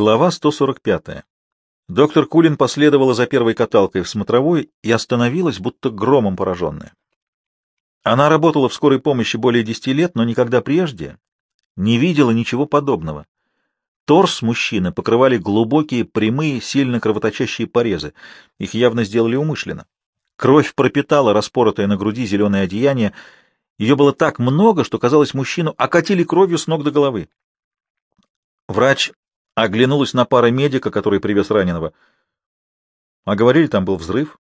Глава 145. Доктор Кулин последовала за первой каталкой в смотровой и остановилась, будто громом пораженная. Она работала в скорой помощи более десяти лет, но никогда прежде не видела ничего подобного. Торс мужчины покрывали глубокие, прямые, сильно кровоточащие порезы. Их явно сделали умышленно. Кровь пропитала распоротое на груди зеленое одеяние. Ее было так много, что, казалось, мужчину окатили кровью с ног до головы. Врач Оглянулась на пара медика, который привез раненого. А говорили, там был взрыв?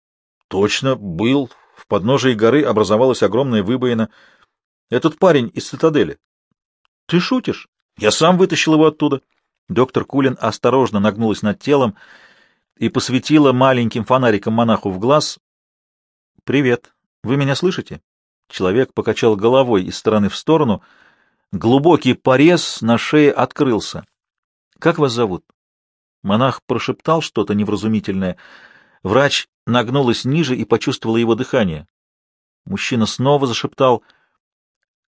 Точно, был. В подножии горы образовалась огромная выбоина. Этот парень из цитадели. Ты шутишь? Я сам вытащил его оттуда. Доктор Кулин осторожно нагнулась над телом и посветила маленьким фонариком монаху в глаз. «Привет. Вы меня слышите?» Человек покачал головой из стороны в сторону. Глубокий порез на шее открылся. Как вас зовут? Монах прошептал что-то невразумительное. Врач нагнулась ниже и почувствовала его дыхание. Мужчина снова зашептал.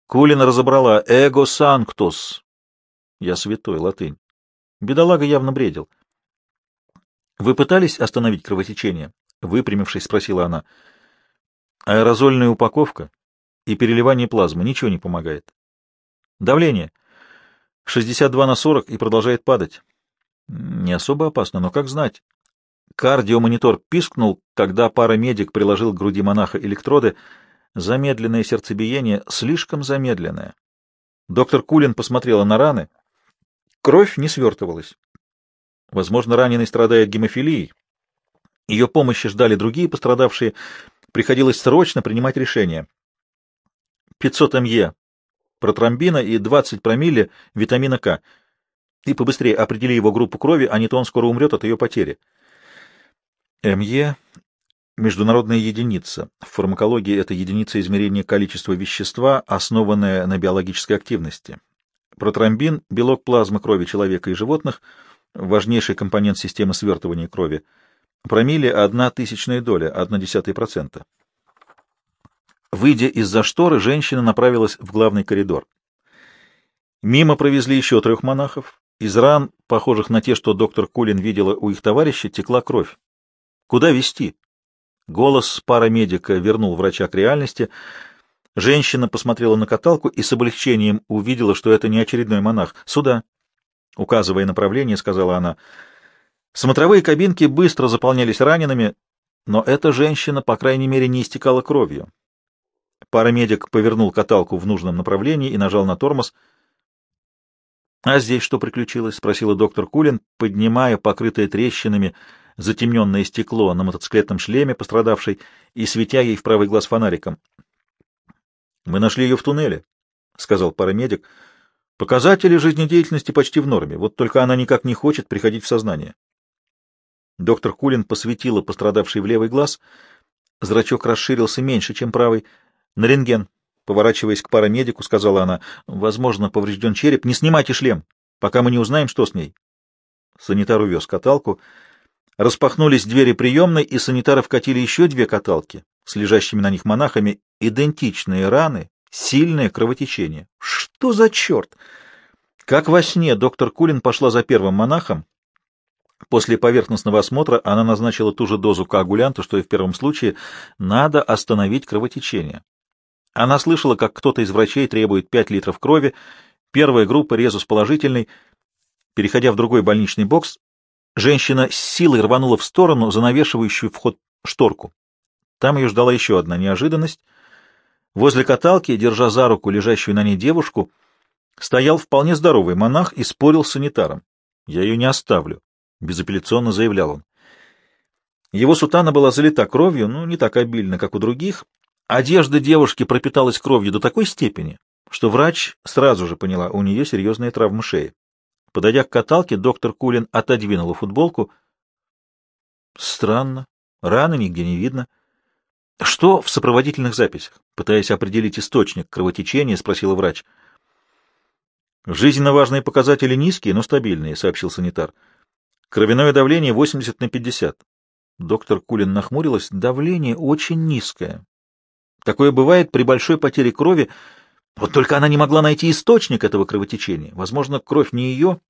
Кулина разобрала «эго санктус». Я святой, латынь. Бедолага явно бредил. «Вы пытались остановить кровотечение?» Выпрямившись, спросила она. «Аэрозольная упаковка и переливание плазмы. Ничего не помогает. Давление». 62 на 40 и продолжает падать. Не особо опасно, но как знать. Кардиомонитор пискнул, когда парамедик приложил к груди монаха электроды. Замедленное сердцебиение, слишком замедленное. Доктор Кулин посмотрела на раны. Кровь не свертывалась. Возможно, раненый страдает гемофилией. Ее помощи ждали другие пострадавшие. Приходилось срочно принимать решение. 500 МЕ протромбина и 20 промилле витамина К. И побыстрее определи его группу крови, а не то он скоро умрет от ее потери. МЕ — международная единица. В фармакологии это единица измерения количества вещества, основанная на биологической активности. Протромбин — белок плазмы крови человека и животных, важнейший компонент системы свертывания крови. Промилле — одна тысячная доля, одна десятая процента. Выйдя из-за шторы, женщина направилась в главный коридор. Мимо провезли еще трех монахов. Из ран, похожих на те, что доктор Кулин видела у их товарища, текла кровь. Куда вести? Голос парамедика вернул врача к реальности. Женщина посмотрела на каталку и с облегчением увидела, что это не очередной монах. «Сюда!» Указывая направление, сказала она. Смотровые кабинки быстро заполнялись ранеными, но эта женщина, по крайней мере, не истекала кровью. Парамедик повернул каталку в нужном направлении и нажал на тормоз. — А здесь что приключилось? — спросила доктор Кулин, поднимая покрытое трещинами затемненное стекло на мотоциклетном шлеме пострадавшей и светя ей в правый глаз фонариком. — Мы нашли ее в туннеле, — сказал парамедик. — Показатели жизнедеятельности почти в норме, вот только она никак не хочет приходить в сознание. Доктор Кулин посветила пострадавший в левый глаз. Зрачок расширился меньше, чем правый — на рентген. Поворачиваясь к парамедику, сказала она, возможно, поврежден череп. Не снимайте шлем, пока мы не узнаем, что с ней. Санитар увез каталку. Распахнулись двери приемной, и санитары вкатили еще две каталки с лежащими на них монахами. Идентичные раны, сильное кровотечение. Что за черт? Как во сне доктор Кулин пошла за первым монахом. После поверхностного осмотра она назначила ту же дозу коагулянта, что и в первом случае. Надо остановить кровотечение. Она слышала, как кто-то из врачей требует 5 литров крови, первая группа резус положительный. Переходя в другой больничный бокс, женщина с силой рванула в сторону занавешивающую вход шторку. Там ее ждала еще одна неожиданность. Возле каталки, держа за руку лежащую на ней девушку, стоял вполне здоровый монах и спорил с санитаром. «Я ее не оставлю», — безапелляционно заявлял он. Его сутана была залита кровью, ну, не так обильно, как у других, Одежда девушки пропиталась кровью до такой степени, что врач сразу же поняла, у нее серьезная травма шеи. Подойдя к каталке, доктор Кулин отодвинула футболку. Странно, раны нигде не видно. Что в сопроводительных записях? Пытаясь определить источник кровотечения, спросила врач. Жизненно важные показатели низкие, но стабильные, сообщил санитар. Кровяное давление 80 на 50. Доктор Кулин нахмурилась. Давление очень низкое. Такое бывает при большой потере крови. Вот только она не могла найти источник этого кровотечения. Возможно, кровь не ее.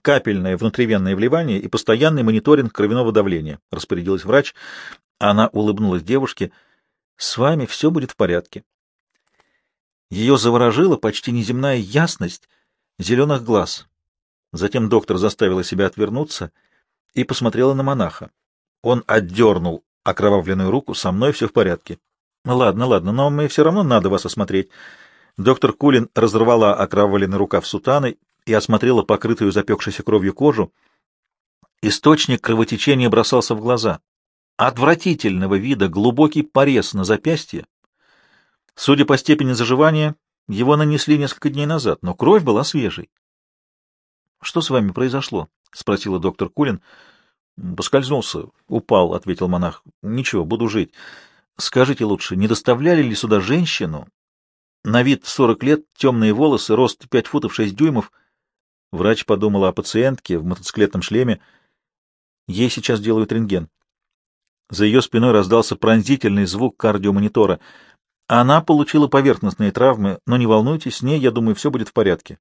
капельное внутривенное вливание и постоянный мониторинг кровяного давления, — распорядилась врач. Она улыбнулась девушке. — С вами все будет в порядке. Ее заворожила почти неземная ясность зеленых глаз. Затем доктор заставила себя отвернуться и посмотрела на монаха. Он отдернул окровавленную руку. «Со мной все в порядке». «Ладно, ладно, но мы все равно надо вас осмотреть». Доктор Кулин разорвала окровавленный рукав сутаны и осмотрела покрытую запекшейся кровью кожу. Источник кровотечения бросался в глаза. Отвратительного вида глубокий порез на запястье. Судя по степени заживания, его нанесли несколько дней назад, но кровь была свежей. — Что с вами произошло? — спросила доктор Кулин. — Поскользнулся, упал, — ответил монах. — Ничего, буду жить. Скажите лучше, не доставляли ли сюда женщину? На вид сорок лет, темные волосы, рост пять футов шесть дюймов — Врач подумала о пациентке в мотоциклетном шлеме. Ей сейчас делают рентген. За ее спиной раздался пронзительный звук кардиомонитора. Она получила поверхностные травмы, но не волнуйтесь, с ней, я думаю, все будет в порядке.